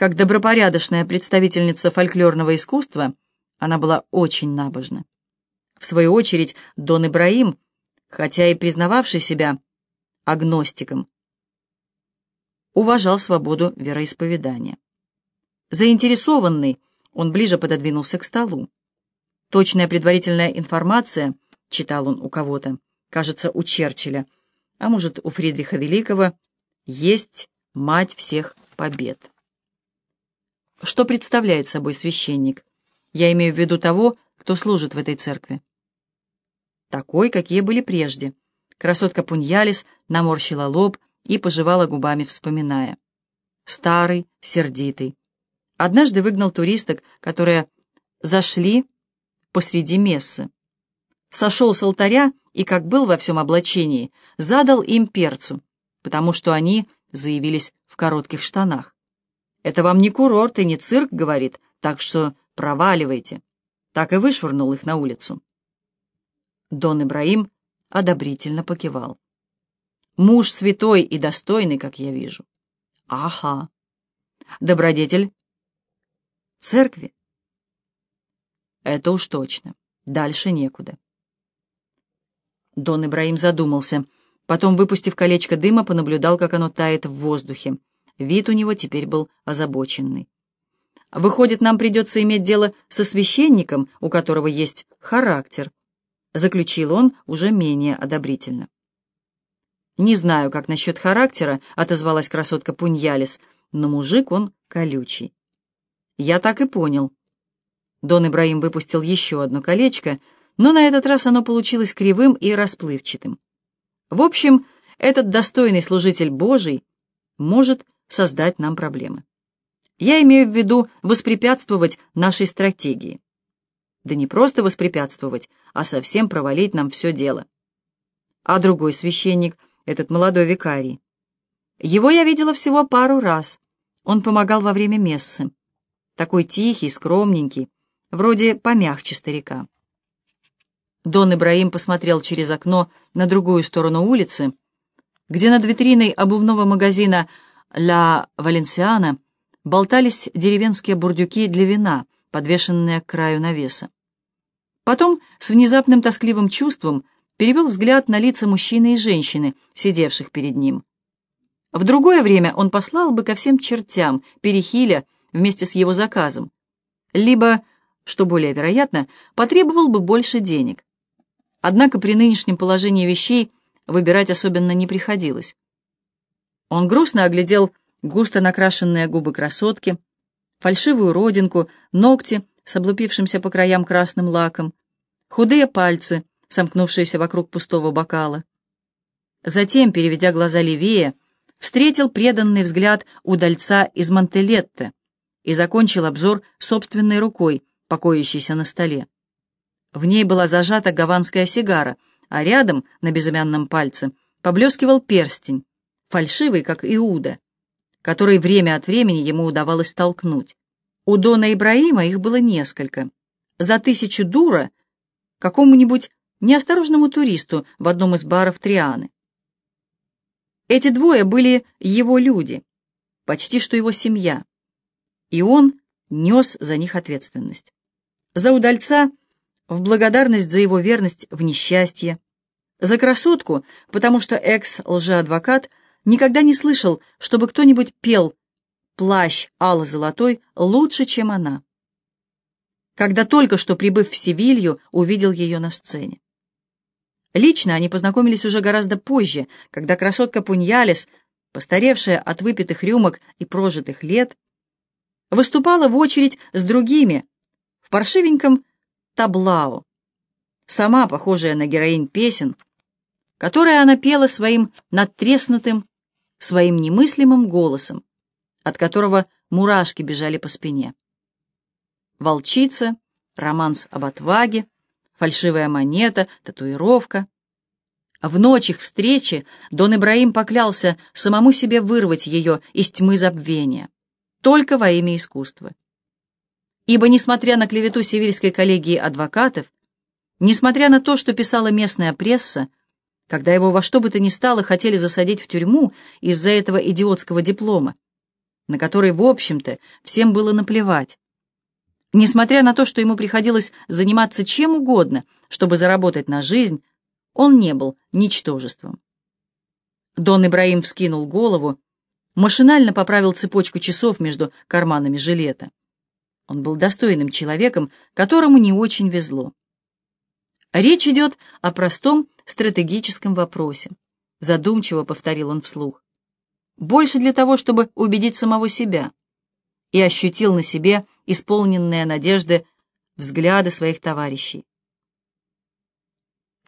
Как добропорядочная представительница фольклорного искусства, она была очень набожна. В свою очередь, Дон Ибраим, хотя и признававший себя агностиком, уважал свободу вероисповедания. Заинтересованный, он ближе пододвинулся к столу. Точная предварительная информация, читал он у кого-то, кажется, у Черчилля, а может, у Фридриха Великого, есть мать всех побед. Что представляет собой священник? Я имею в виду того, кто служит в этой церкви. Такой, какие были прежде. Красотка Пуньялис наморщила лоб и пожевала губами, вспоминая. Старый, сердитый. Однажды выгнал туристок, которые зашли посреди мессы. Сошел с алтаря и, как был во всем облачении, задал им перцу, потому что они заявились в коротких штанах. «Это вам не курорт и не цирк», — говорит, «так что проваливайте». Так и вышвырнул их на улицу. Дон Ибраим одобрительно покивал. «Муж святой и достойный, как я вижу». «Ага. Добродетель церкви?» «Это уж точно. Дальше некуда». Дон Ибраим задумался. Потом, выпустив колечко дыма, понаблюдал, как оно тает в воздухе. Вид у него теперь был озабоченный. «Выходит, нам придется иметь дело со священником, у которого есть характер», — заключил он уже менее одобрительно. «Не знаю, как насчет характера», — отозвалась красотка Пуньялис, «но мужик он колючий». «Я так и понял». Дон Ибраим выпустил еще одно колечко, но на этот раз оно получилось кривым и расплывчатым. В общем, этот достойный служитель Божий может создать нам проблемы. Я имею в виду воспрепятствовать нашей стратегии. Да не просто воспрепятствовать, а совсем провалить нам все дело. А другой священник, этот молодой викарий. Его я видела всего пару раз. Он помогал во время мессы. Такой тихий, скромненький, вроде помягче старика. Дон Ибраим посмотрел через окно на другую сторону улицы, где над витриной обувного магазина «Ля Валенсиана» болтались деревенские бурдюки для вина, подвешенные к краю навеса. Потом с внезапным тоскливым чувством перевел взгляд на лица мужчины и женщины, сидевших перед ним. В другое время он послал бы ко всем чертям Перехиля вместе с его заказом, либо, что более вероятно, потребовал бы больше денег. Однако при нынешнем положении вещей выбирать особенно не приходилось. Он грустно оглядел густо накрашенные губы красотки, фальшивую родинку, ногти с облупившимся по краям красным лаком, худые пальцы, сомкнувшиеся вокруг пустого бокала. Затем, переведя глаза левее, встретил преданный взгляд удальца из Монтелетте и закончил обзор собственной рукой, покоящейся на столе. В ней была зажата гаванская сигара, а рядом, на безымянном пальце, поблескивал перстень, фальшивый, как Иуда, который время от времени ему удавалось толкнуть. У Дона Ибраима их было несколько. За тысячу дура какому-нибудь неосторожному туристу в одном из баров Трианы. Эти двое были его люди, почти что его семья, и он нес за них ответственность. За удальца в благодарность за его верность в несчастье, за красотку, потому что экс-лжеадвокат никогда не слышал, чтобы кто-нибудь пел «Плащ алло-золотой» лучше, чем она. Когда только что, прибыв в Севилью, увидел ее на сцене. Лично они познакомились уже гораздо позже, когда красотка Пуньялис, постаревшая от выпитых рюмок и прожитых лет, выступала в очередь с другими в паршивеньком таблау, сама похожая на героинь песен, которые она пела своим надтреснутым своим немыслимым голосом, от которого мурашки бежали по спине. Волчица, романс об отваге, фальшивая монета, татуировка. В ночь их встречи Дон Ибраим поклялся самому себе вырвать ее из тьмы забвения, только во имя искусства. Ибо, несмотря на клевету Севильской коллегии адвокатов, несмотря на то, что писала местная пресса, когда его во что бы то ни стало хотели засадить в тюрьму из-за этого идиотского диплома. на который, в общем-то, всем было наплевать. Несмотря на то, что ему приходилось заниматься чем угодно, чтобы заработать на жизнь, он не был ничтожеством. Дон Ибраим вскинул голову, машинально поправил цепочку часов между карманами жилета. Он был достойным человеком, которому не очень везло. Речь идет о простом стратегическом вопросе. Задумчиво повторил он вслух. Больше для того, чтобы убедить самого себя. И ощутил на себе исполненные надежды взгляды своих товарищей.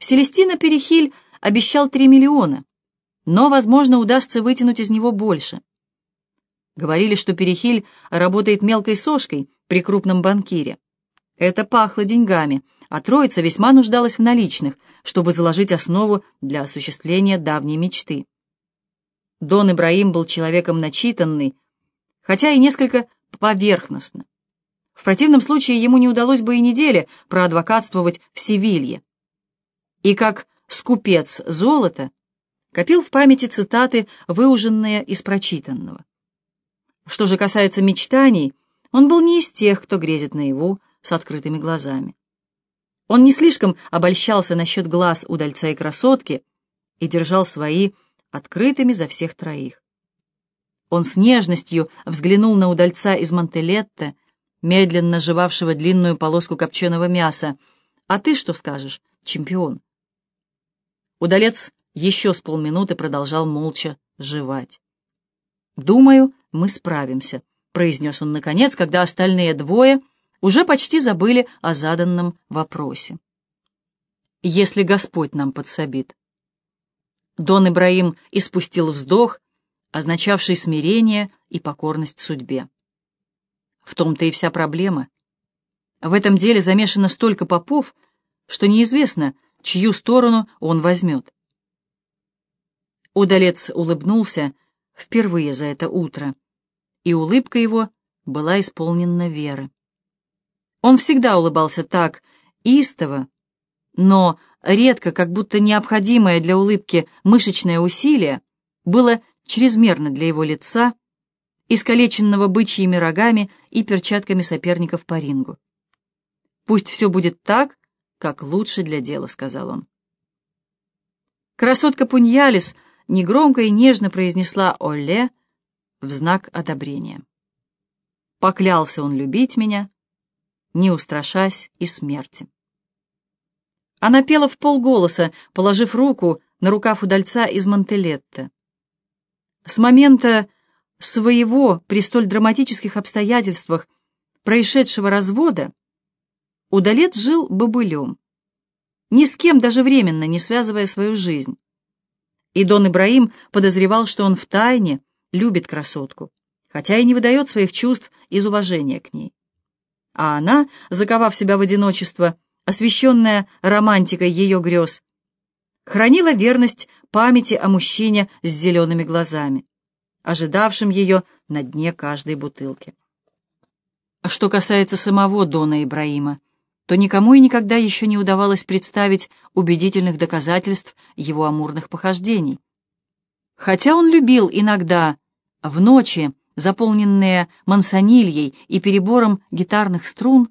Селестина Перехиль обещал три миллиона, но, возможно, удастся вытянуть из него больше. Говорили, что Перехиль работает мелкой сошкой при крупном банкире. Это пахло деньгами, а троица весьма нуждалась в наличных, чтобы заложить основу для осуществления давней мечты. Дон Ибраим был человеком начитанный, хотя и несколько поверхностно. В противном случае ему не удалось бы и недели проадвокатствовать в Севилье. И как скупец золота копил в памяти цитаты, выуженные из прочитанного. Что же касается мечтаний, он был не из тех, кто грезит наяву с открытыми глазами. Он не слишком обольщался насчет глаз удальца и красотки и держал свои открытыми за всех троих. Он с нежностью взглянул на удальца из Монтелетте, медленно жевавшего длинную полоску копченого мяса. «А ты что скажешь, чемпион?» Удалец еще с полминуты продолжал молча жевать. «Думаю, мы справимся», — произнес он наконец, когда остальные двое — уже почти забыли о заданном вопросе. «Если Господь нам подсобит». Дон Ибраим испустил вздох, означавший смирение и покорность судьбе. В том-то и вся проблема. В этом деле замешано столько попов, что неизвестно, чью сторону он возьмет. Удалец улыбнулся впервые за это утро, и улыбка его была исполнена веры. Он всегда улыбался так, истово, но редко, как будто необходимое для улыбки мышечное усилие было чрезмерно для его лица, искалеченного бычьими рогами и перчатками соперников по рингу. «Пусть все будет так, как лучше для дела», — сказал он. Красотка Пуньялис негромко и нежно произнесла «Оле» в знак одобрения. Поклялся он любить меня, не устрашась и смерти. Она пела в полголоса, положив руку на рукав удальца из Монтелетта. С момента своего при столь драматических обстоятельствах происшедшего развода удалец жил бобылем, ни с кем даже временно не связывая свою жизнь. И Дон Ибраим подозревал, что он втайне любит красотку, хотя и не выдает своих чувств из уважения к ней а она, заковав себя в одиночество, освещенная романтикой ее грез, хранила верность памяти о мужчине с зелеными глазами, ожидавшем ее на дне каждой бутылки. А что касается самого Дона Ибраима, то никому и никогда еще не удавалось представить убедительных доказательств его амурных похождений. Хотя он любил иногда, в ночи, заполненные мансонильей и перебором гитарных струн,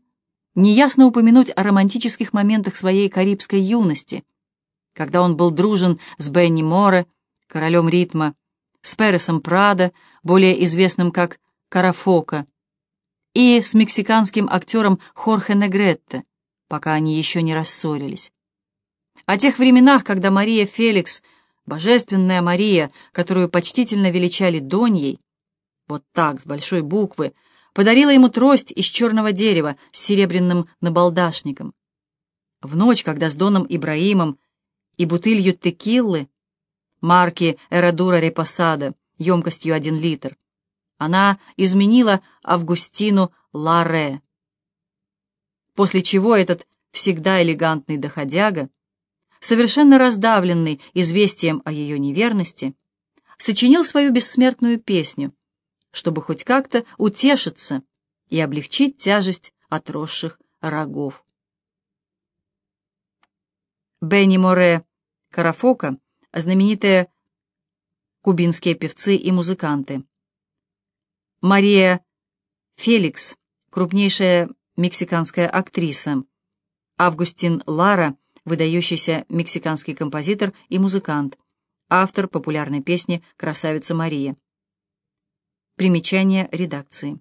неясно упомянуть о романтических моментах своей карибской юности, когда он был дружен с Бенни Море, королем ритма, с Пересом Прадо, более известным как Карафока, и с мексиканским актером Хорхе Негретте, пока они еще не рассорились. О тех временах, когда Мария Феликс, божественная Мария, которую почтительно величали Доньей, вот так, с большой буквы, подарила ему трость из черного дерева с серебряным набалдашником. В ночь, когда с Доном Ибраимом и бутылью текиллы марки Эрадура Репосада емкостью один литр, она изменила Августину Ларе. После чего этот всегда элегантный доходяга, совершенно раздавленный известием о ее неверности, сочинил свою бессмертную песню — чтобы хоть как-то утешиться и облегчить тяжесть отросших рогов. Бенни Море Карафока, знаменитые кубинские певцы и музыканты. Мария Феликс, крупнейшая мексиканская актриса. Августин Лара, выдающийся мексиканский композитор и музыкант, автор популярной песни «Красавица Мария». Примечание редакции.